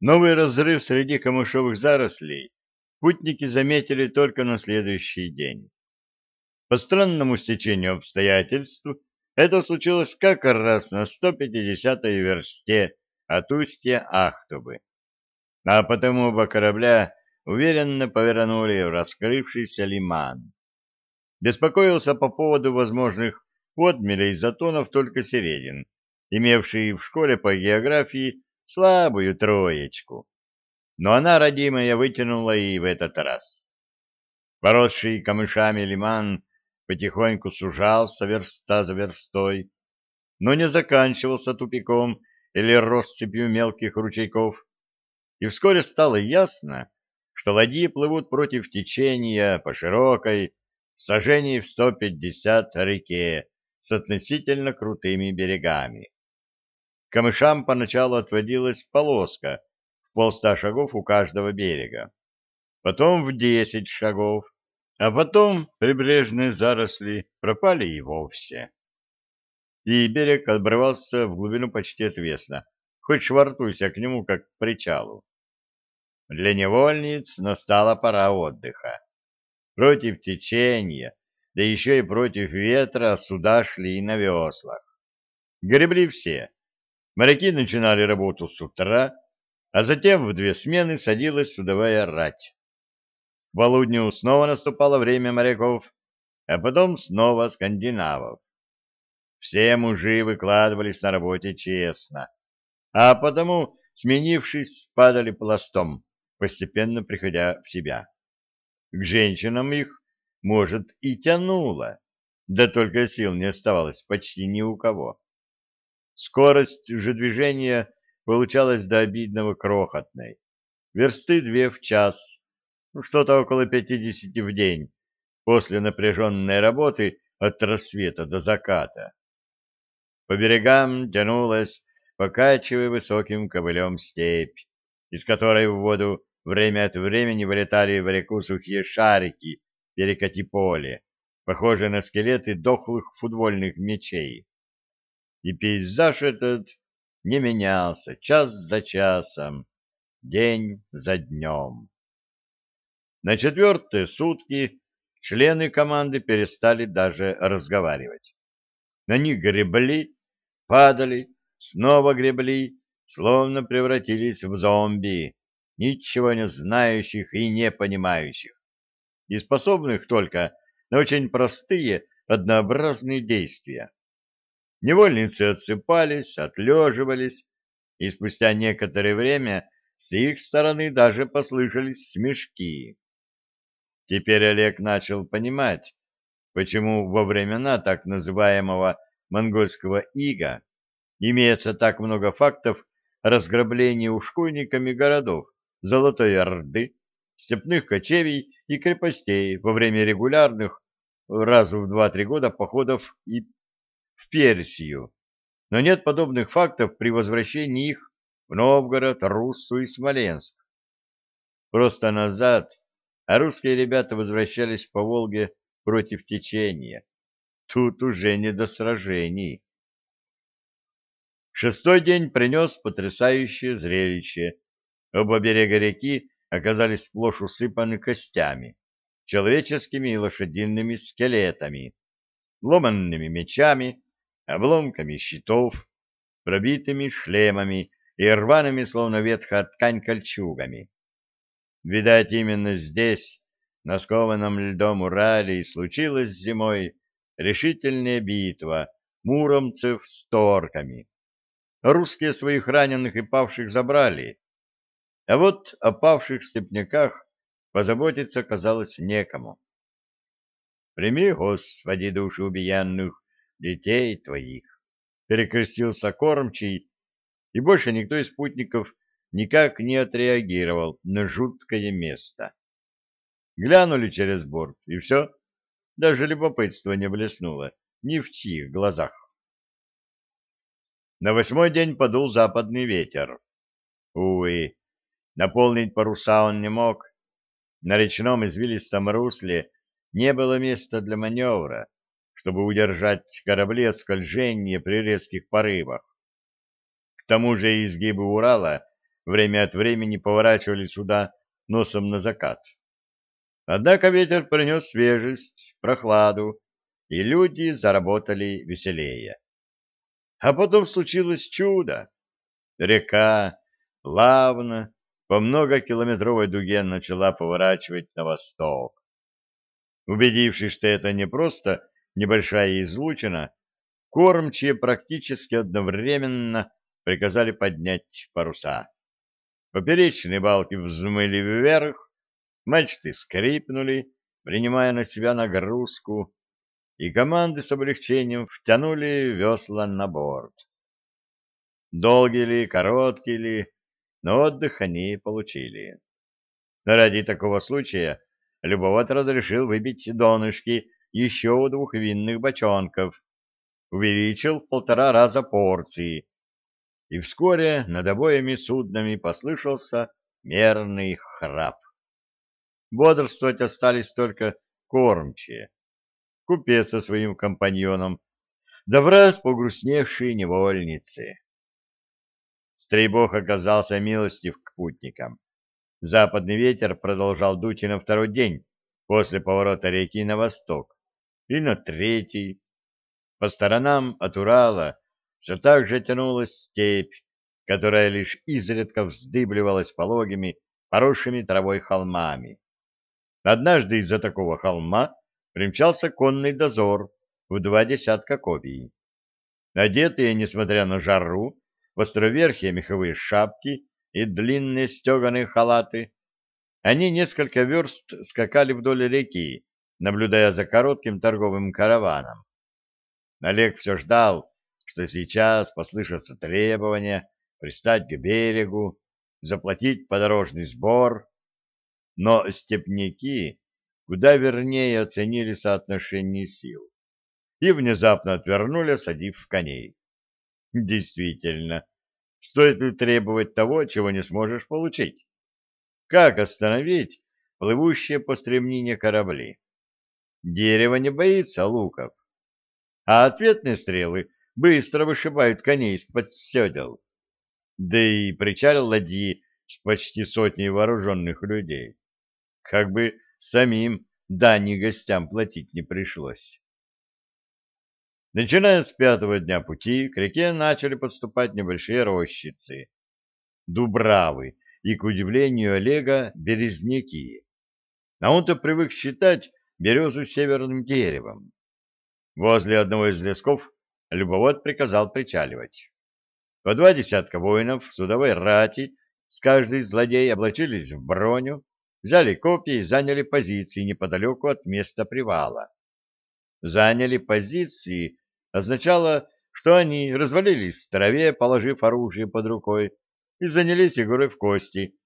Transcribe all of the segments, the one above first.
Новый разрыв среди камышовых зарослей путники заметили только на следующий день. По странному стечению обстоятельств это случилось как раз на 150-й версте от устья Ахтубы. А потому оба корабля уверенно повернули в раскрывшийся лиман. Беспокоился по поводу возможных отмелей затонов только Середин, имевший в школе по географии слабую троечку. Но она, родимая, вытянула и в этот раз. Поросший камышами лиман потихоньку сужался верста за верстой, но не заканчивался тупиком или россыпью мелких ручейков, и вскоре стало ясно, что ладьи плывут против течения по широкой, сажений в 150 реке с относительно крутыми берегами. Камышам поначалу отводилась полоска в полста шагов у каждого берега, потом в десять шагов, а потом прибрежные заросли пропали и вовсе. И берег обрывался в глубину почти отвесно, хоть швартуйся к нему, как к причалу. Для невольниц настала пора отдыха. Против течения, да еще и против ветра суда шли на веслах. Гребли все. Моряки начинали работу с утра, а затем в две смены садилась судовая рать. В полудню снова наступало время моряков, а потом снова скандинавов. Все мужи выкладывались на работе честно, а потому, сменившись, падали пластом, постепенно приходя в себя. К женщинам их, может, и тянуло, да только сил не оставалось почти ни у кого. Скорость же движения получалась до обидного крохотной. Версты две в час, ну, что-то около пятидесяти в день, после напряженной работы от рассвета до заката. По берегам тянулась, покачивая высоким ковылем степь, из которой в воду время от времени вылетали в реку сухие шарики перекати поле, похожие на скелеты дохлых футбольных мячей. И пейзаж этот не менялся час за часом, день за днем. На четвертые сутки члены команды перестали даже разговаривать. На них гребли, падали, снова гребли, словно превратились в зомби, ничего не знающих и не понимающих, и способных только на очень простые, однообразные действия. Невольницы отсыпались, отлеживались, и спустя некоторое время с их стороны даже послышались смешки. Теперь Олег начал понимать, почему во времена так называемого монгольского ига имеется так много фактов разграбления ушкуйниками городов, Золотой Орды, степных кочевий и крепостей во время регулярных разу в два-три года походов и в Персию, но нет подобных фактов при возвращении их в Новгород, Руссу и Смоленск. Просто назад, а русские ребята возвращались по Волге против течения. Тут уже не до сражений. Шестой день принес потрясающее зрелище Оба берега реки оказались сплошь усыпаны костями, человеческими и лошадиными скелетами, ломанными мечами, обломками щитов, пробитыми шлемами и рваными, словно ветхая ткань, кольчугами. Видать, именно здесь, на скованном льдом Урале, случилась зимой решительная битва муромцев с торками. Русские своих раненых и павших забрали, а вот о павших степняках позаботиться казалось некому. «Прими, Господи, души убиянных, детей твоих!» Перекрестился кормчий, и больше никто из спутников никак не отреагировал на жуткое место. Глянули через борт, и все. Даже любопытство не блеснуло ни в чьих глазах. На восьмой день подул западный ветер. Увы, Наполнить паруса он не мог. На речном извилистом русле не было места для маневра, чтобы удержать корабли от скольжения при резких порывах. К тому же изгибы Урала время от времени поворачивали сюда носом на закат. Однако ветер принес свежесть, прохладу, и люди заработали веселее. А потом случилось чудо. Река плавно по многокилометровой дуге начала поворачивать на восток. Убедившись, что это не просто небольшая излучина, кормчие практически одновременно приказали поднять паруса. Поперечные балки взмыли вверх, мачты скрипнули, принимая на себя нагрузку, и команды с облегчением втянули весла на борт. Долгий ли, короткий ли, но отдых они получили. Ради такого случая Любоват разрешил выбить донышки еще двух винных бочонков, увеличил в полтора раза порции, и вскоре над обоими суднами послышался мерный храп. Бодрствовать остались только кормчие, купец со своим компаньоном, да враз погрустневшие невольницы. Стрейбог оказался милостив к путникам. Западный ветер продолжал дуть и на второй день после поворота реки на восток, и на третий. По сторонам от Урала все так же тянулась степь, которая лишь изредка вздыбливалась пологими, поросшими травой холмами. Однажды из-за такого холма примчался конный дозор в два десятка копий. Одетые, несмотря на жару, в островерхие меховые шапки и длинные стеганые халаты. Они несколько верст скакали вдоль реки, наблюдая за коротким торговым караваном. Олег все ждал, что сейчас послышатся требования пристать к берегу, заплатить подорожный сбор, но степняки куда вернее оценили соотношение сил и внезапно отвернули, садив коней. Действительно, стоит ли требовать того, чего не сможешь получить? Как остановить плывущие по стремнине корабли? Дерево не боится луков, а ответные стрелы быстро вышибают коней из-под седел. Да и причалил ладьи с почти сотней вооруженных людей. Как бы самим дани гостям платить не пришлось. Начиная с пятого дня пути, к реке начали подступать небольшие рощицы, дубравы и, к удивлению Олега, березняки. А он-то привык считать березу северным деревом. Возле одного из лесков любовод приказал причаливать. По два десятка воинов судовой рати с каждой злодей облачились в броню, взяли копья и заняли позиции неподалеку от места привала. Заняли позиции означало, что они развалились в траве, положив оружие под рукой, и занялись игрой в кости,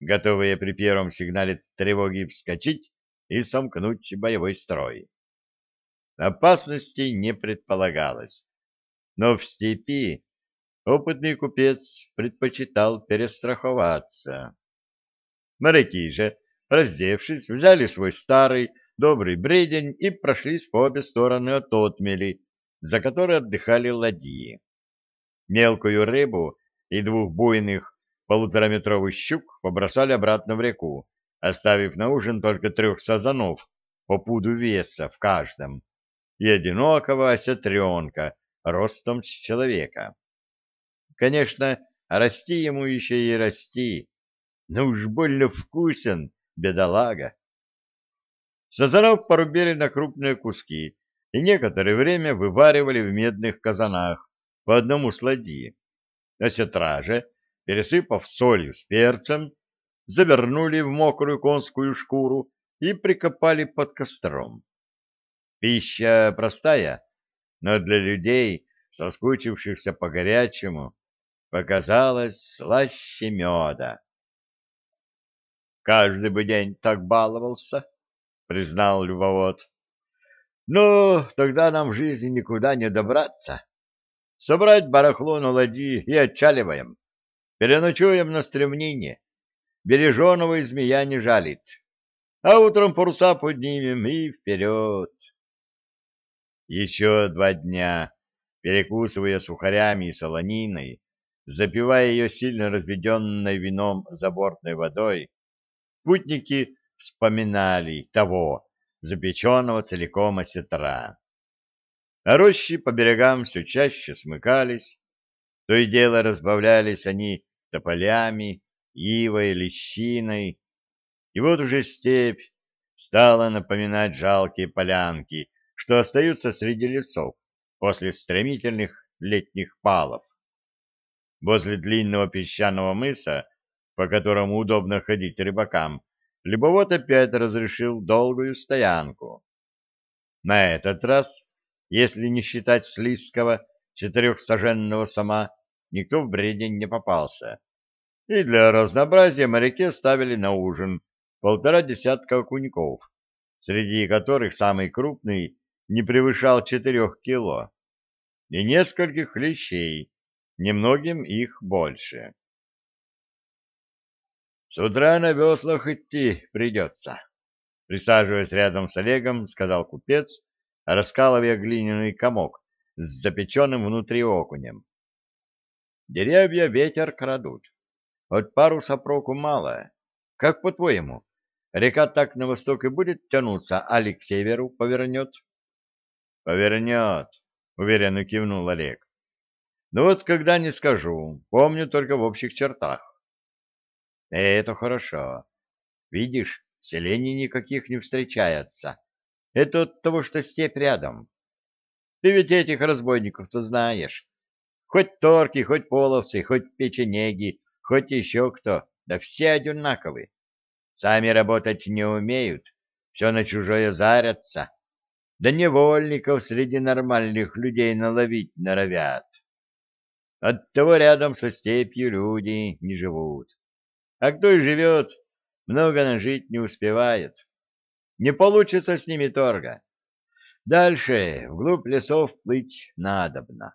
готовые при первом сигнале тревоги вскочить и сомкнуть боевой строй. Опасностей не предполагалось, но в степи опытный купец предпочитал перестраховаться. Моряки же, раздевшись, взяли свой старый добрый бредень и прошлись по обе стороны от отмели, за которой отдыхали ладьи. Мелкую рыбу и двух буйных полутораметровых щук побросали обратно в реку, оставив на ужин только трех сазанов по пуду веса в каждом и одинокого осетренка ростом с человека. Конечно, расти ему еще и расти, но уж больно вкусен, бедолага. Сазанов порубили на крупные куски, и некоторое время вываривали в медных казанах по одному сладьи. На сетраже, пересыпав солью с перцем, завернули в мокрую конскую шкуру и прикопали под костром. Пища простая, но для людей, соскучившихся по горячему, показалась слаще меда. «Каждый бы день так баловался», — признал любовод. Ну, тогда нам в жизни никуда не добраться. Собрать барахло на ладьи и отчаливаем. Переночуем на стремнине. Береженого и змея не жалит. А утром паруса поднимем и вперед. Еще два дня, перекусывая сухарями и солониной, запивая ее сильно разведенной вином забортной водой, путники вспоминали того, запеченного целиком осетра. А рощи по берегам все чаще смыкались, то и дело разбавлялись они тополями, ивой, лещиной, и вот уже степь стала напоминать жалкие полянки, что остаются среди лесов после стремительных летних палов. Возле длинного песчаного мыса, по которому удобно ходить рыбакам, Любовод опять разрешил долгую стоянку. На этот раз, если не считать слизкого четырехсаженного сама, никто в бредень не попался. И для разнообразия моряки ставили на ужин полтора десятка окуньков, среди которых самый крупный не превышал четырех кило, и нескольких хлещей, немногим их больше. С утра на веслах идти придется. Присаживаясь рядом с Олегом, сказал купец, раскалывая глиняный комок с запеченным внутри окунем. Деревья ветер крадут. От паруса проку мало. Как по-твоему, река так на восток и будет тянуться, али к северу повернет? — Повернет, — уверенно кивнул Олег. — Ну вот когда не скажу, помню только в общих чертах. Это хорошо. Видишь, селений никаких не встречается. Это от того, что степь рядом. Ты ведь этих разбойников-то знаешь. Хоть торки, хоть половцы, хоть печенеги, хоть еще кто, да все одинаковы. Сами работать не умеют, все на чужое зарятся. Да невольников среди нормальных людей наловить норовят. Оттого рядом со степью люди не живут. А кто и живет, много нажить не успевает. Не получится с ними торга. Дальше, вглубь лесов плыть надобно.